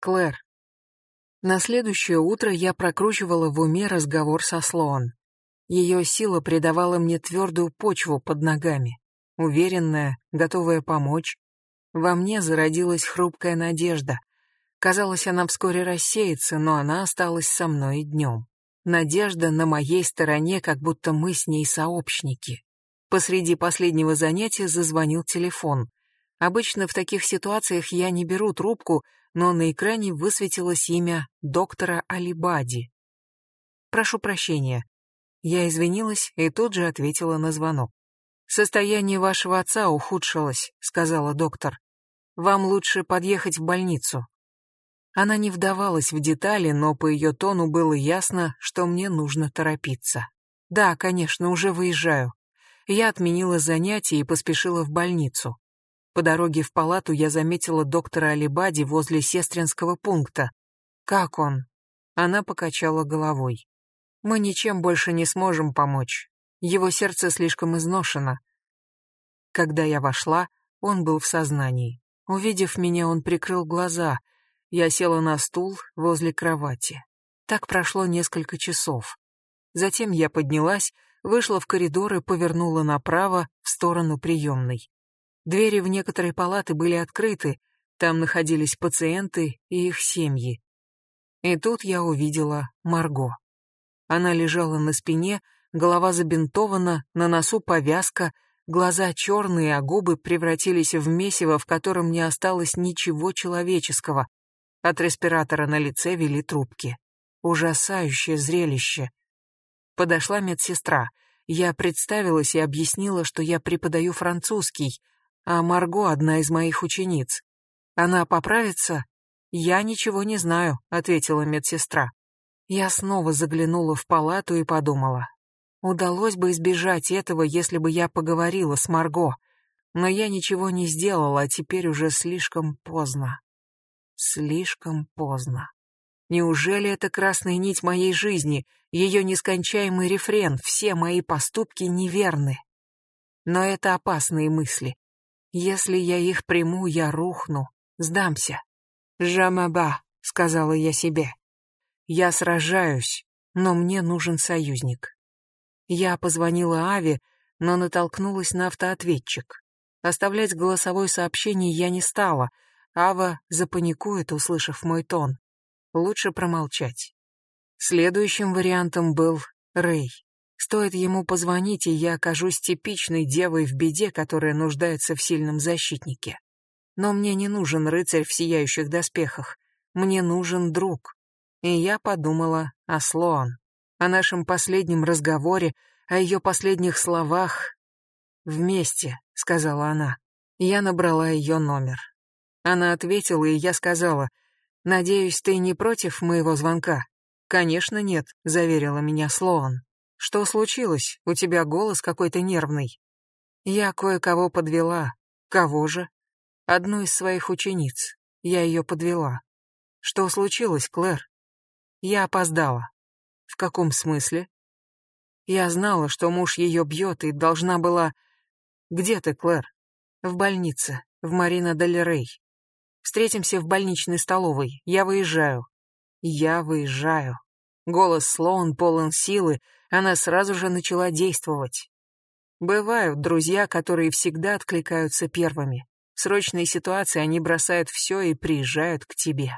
Клэр. На следующее утро я прокручивала в уме разговор со Слоан. Ее сила придавала мне твердую почву под ногами, уверенная, готовая помочь. Во мне зародилась хрупкая надежда. Казалось, она вскоре рассеется, но она осталась со мной днем. Надежда на моей стороне, как будто мы с ней сообщники. Посреди последнего занятия зазвонил телефон. Обычно в таких ситуациях я не беру трубку, но на экране высветилось имя доктора Алибади. «Прошу прощения». Я извинилась и тут же ответила на звонок. «Состояние вашего отца ухудшилось», — сказала доктор. «Вам лучше подъехать в больницу». Она не вдавалась в детали, но по ее тону было ясно, что мне нужно торопиться. Да, конечно, уже выезжаю. Я отменила занятия и поспешила в больницу. По дороге в палату я заметила доктора Алибади возле сестринского пункта. «Как он?» Она покачала головой. «Мы ничем больше не сможем помочь. Его сердце слишком изношено». Когда я вошла, он был в сознании. Увидев меня, он прикрыл глаза — я села на стул возле кровати. Так прошло несколько часов. Затем я поднялась, вышла в коридор и повернула направо в сторону приемной. Двери в некоторые палаты были открыты, там находились пациенты и их семьи. И тут я увидела Марго. Она лежала на спине, голова забинтована, на носу повязка, глаза черные, а губы превратились в месиво, в котором не осталось ничего человеческого, от респиратора на лице вели трубки. Ужасающее зрелище. Подошла медсестра. Я представилась и объяснила, что я преподаю французский, а Марго одна из моих учениц. Она поправится? Я ничего не знаю, ответила медсестра. Я снова заглянула в палату и подумала. Удалось бы избежать этого, если бы я поговорила с Марго. Но я ничего не сделала, а теперь уже слишком поздно. Слишком поздно. Неужели это красная нить моей жизни, ее нескончаемый рефрен, все мои поступки неверны? Но это опасные мысли. Если я их приму, я рухну, сдамся. «Жамаба», — сказала я себе. «Я сражаюсь, но мне нужен союзник». Я позвонила Аве, но натолкнулась на автоответчик. Оставлять голосовое сообщение я не стала — Ава запаникует, услышав мой тон. Лучше промолчать. Следующим вариантом был Рэй. Стоит ему позвонить, и я окажусь типичной девой в беде, которая нуждается в сильном защитнике. Но мне не нужен рыцарь в сияющих доспехах. Мне нужен друг. И я подумала о Слоан, о нашем последнем разговоре, о ее последних словах. «Вместе», — сказала она. Я набрала ее номер. Она ответила, и я сказала, «Надеюсь, ты не против моего звонка?» «Конечно нет», — заверила меня Слоан. «Что случилось? У тебя голос какой-то нервный». «Я кое-кого подвела». «Кого же?» «Одну из своих учениц. Я ее подвела». «Что случилось, Клэр?» «Я опоздала». «В каком смысле?» «Я знала, что муж ее бьет и должна была...» «Где ты, Клэр?» «В больнице, в Марина Дель Рей. Встретимся в больничной столовой. Я выезжаю. Я выезжаю. Голос Слоун полон силы, она сразу же начала действовать. Бывают друзья, которые всегда откликаются первыми. В срочной ситуации они бросают все и приезжают к тебе.